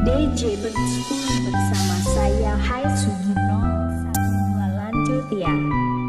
DJ Bersama saya Hai Sugino. Sanggala Lanjutia ya.